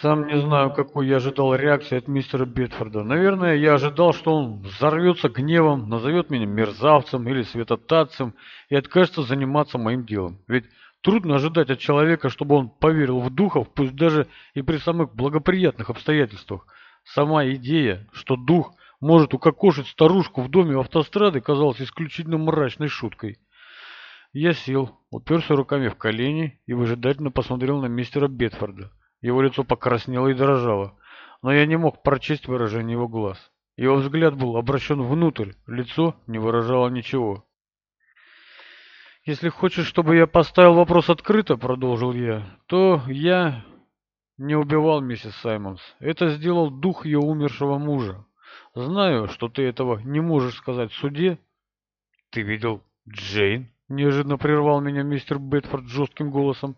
Сам не знаю, какой я ожидал реакции от мистера Бетфорда. Наверное, я ожидал, что он взорвется гневом, назовет меня мерзавцем или светотатцем и откажется заниматься моим делом. Ведь трудно ожидать от человека, чтобы он поверил в духов, пусть даже и при самых благоприятных обстоятельствах. Сама идея, что дух может укокошить старушку в доме автострады, казалась исключительно мрачной шуткой. Я сел, уперся руками в колени и выжидательно посмотрел на мистера Бетфорда. Его лицо покраснело и дрожало, но я не мог прочесть выражение его глаз. Его взгляд был обращен внутрь, лицо не выражало ничего. «Если хочешь, чтобы я поставил вопрос открыто, — продолжил я, — то я не убивал миссис Саймонс. Это сделал дух ее умершего мужа. Знаю, что ты этого не можешь сказать в суде». «Ты видел Джейн?» — неожиданно прервал меня мистер Бетфорд жестким голосом.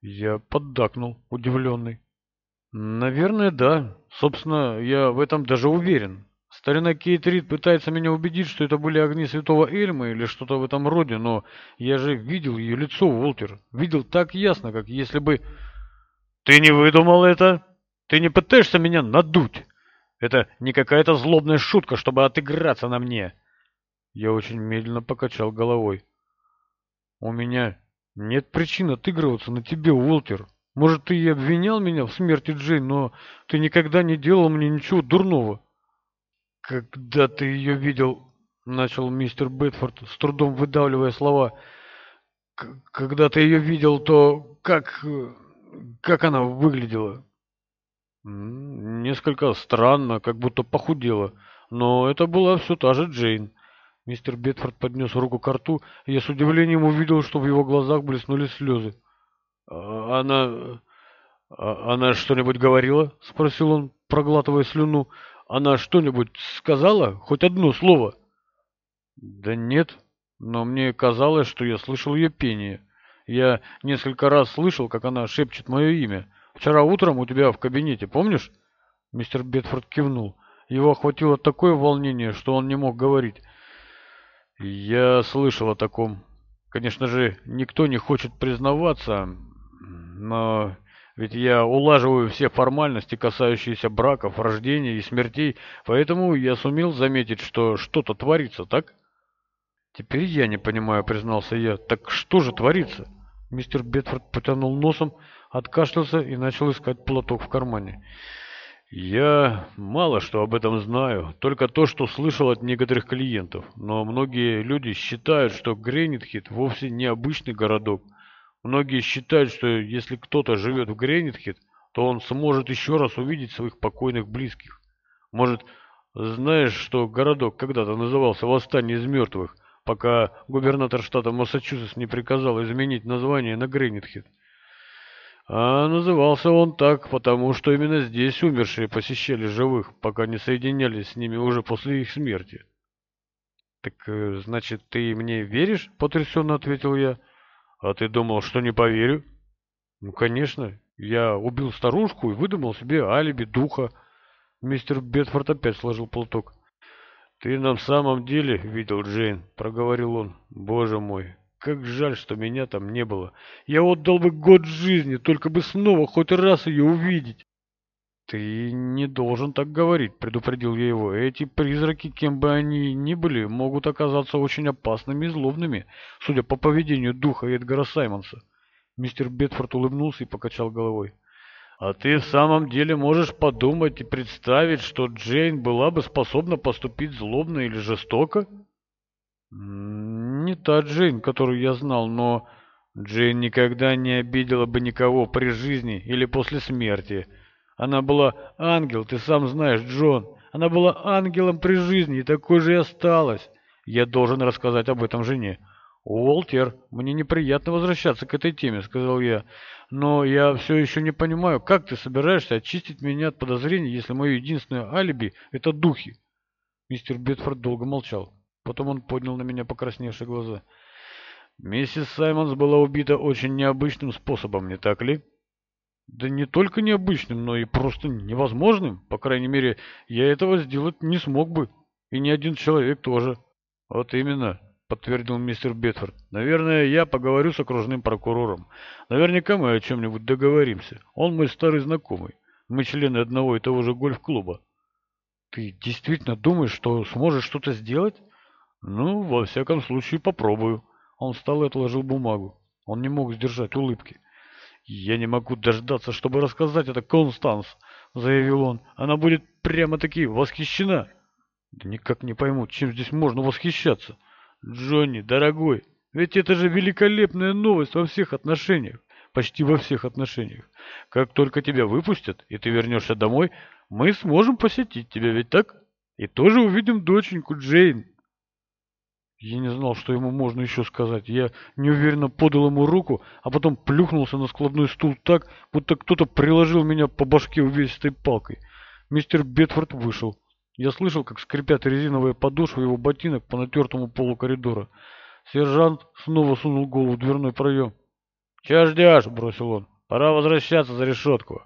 Я поддакнул, удивленный. Наверное, да. Собственно, я в этом даже уверен. Старина Кейт Рид пытается меня убедить, что это были огни святого Эльма или что-то в этом роде, но я же видел ее лицо, Уолтер. Видел так ясно, как если бы... Ты не выдумал это? Ты не пытаешься меня надуть? Это не какая-то злобная шутка, чтобы отыграться на мне. Я очень медленно покачал головой. У меня нет причин отыгрываться на тебе, Уолтер. Может, ты и обвинял меня в смерти Джейн, но ты никогда не делал мне ничего дурного. Когда ты ее видел, начал мистер Бетфорд, с трудом выдавливая слова. Когда ты ее видел, то как как она выглядела? Несколько странно, как будто похудела, но это была все та же Джейн. Мистер Бетфорд поднес руку к рту, и я с удивлением увидел, что в его глазах блеснули слезы. «А, «Она... А, она что-нибудь говорила?» — спросил он, проглатывая слюну. «Она что-нибудь сказала? Хоть одно слово?» «Да нет, но мне казалось, что я слышал ее пение. Я несколько раз слышал, как она шепчет мое имя. Вчера утром у тебя в кабинете, помнишь?» Мистер Бетфорд кивнул. Его охватило такое волнение, что он не мог говорить. Я слышал о таком. Конечно же, никто не хочет признаваться, но ведь я улаживаю все формальности, касающиеся браков, рождения и смертей, поэтому я сумел заметить, что что-то творится, так? Теперь я не понимаю, признался я. Так что же творится? Мистер Бетфорд потянул носом, откашлялся и начал искать платок в кармане. Я мало что об этом знаю, только то, что слышал от некоторых клиентов. Но многие люди считают, что Гренитхит вовсе не обычный городок. Многие считают, что если кто-то живет в Гренитхит, то он сможет еще раз увидеть своих покойных близких. Может, знаешь, что городок когда-то назывался Восстание из мертвых, пока губернатор штата Массачусетс не приказал изменить название на Гренитхит? А назывался он так, потому что именно здесь умершие посещали живых, пока не соединялись с ними уже после их смерти. «Так, э, значит, ты мне веришь?» — потрясенно ответил я. «А ты думал, что не поверю?» «Ну, конечно. Я убил старушку и выдумал себе алиби духа». Мистер Бетфорд опять сложил платок. «Ты на самом деле видел Джейн?» — проговорил он. «Боже мой, как жаль, что меня там не было. Я отдал бы год жизни, только бы снова хоть раз ее увидеть. Ты не должен так говорить, предупредил я его. Эти призраки, кем бы они ни были, могут оказаться очень опасными и злобными, судя по поведению духа Эдгара Саймонса. Мистер Бетфорд улыбнулся и покачал головой. А ты в самом деле можешь подумать и представить, что Джейн была бы способна поступить злобно или жестоко? Не та Джейн, которую я знал, но Джейн никогда не обидела бы никого при жизни или после смерти. Она была ангел, ты сам знаешь, Джон. Она была ангелом при жизни и такой же и осталась. Я должен рассказать об этом жене. «Уолтер, мне неприятно возвращаться к этой теме», — сказал я. «Но я все еще не понимаю, как ты собираешься очистить меня от подозрений, если мое единственное алиби — это духи?» Мистер Бетфорд долго молчал. Потом он поднял на меня покрасневшие глаза. «Миссис Саймонс была убита очень необычным способом, не так ли?» «Да не только необычным, но и просто невозможным. По крайней мере, я этого сделать не смог бы. И ни один человек тоже». «Вот именно. подтвердил мистер Бетфорд. «Наверное, я поговорю с окружным прокурором. Наверняка мы о чем-нибудь договоримся. Он мой старый знакомый. Мы члены одного и того же гольф-клуба». «Ты действительно думаешь, что сможешь что-то сделать?» «Ну, во всяком случае, попробую». Он встал и отложил бумагу. Он не мог сдержать улыбки. «Я не могу дождаться, чтобы рассказать это Констанс», — заявил он. «Она будет прямо-таки восхищена». «Да никак не пойму, чем здесь можно восхищаться». «Джонни, дорогой, ведь это же великолепная новость во всех отношениях, почти во всех отношениях. Как только тебя выпустят, и ты вернешься домой, мы сможем посетить тебя, ведь так? И тоже увидим доченьку Джейн». Я не знал, что ему можно еще сказать. Я неуверенно подал ему руку, а потом плюхнулся на складной стул так, будто кто-то приложил меня по башке увесистой палкой. Мистер Бетфорд вышел. Я слышал, как скрипят резиновые подошвы его ботинок по натертому полу коридора. Сержант снова сунул голову в дверной проем. «Чего ждешь?» — бросил он. «Пора возвращаться за решетку».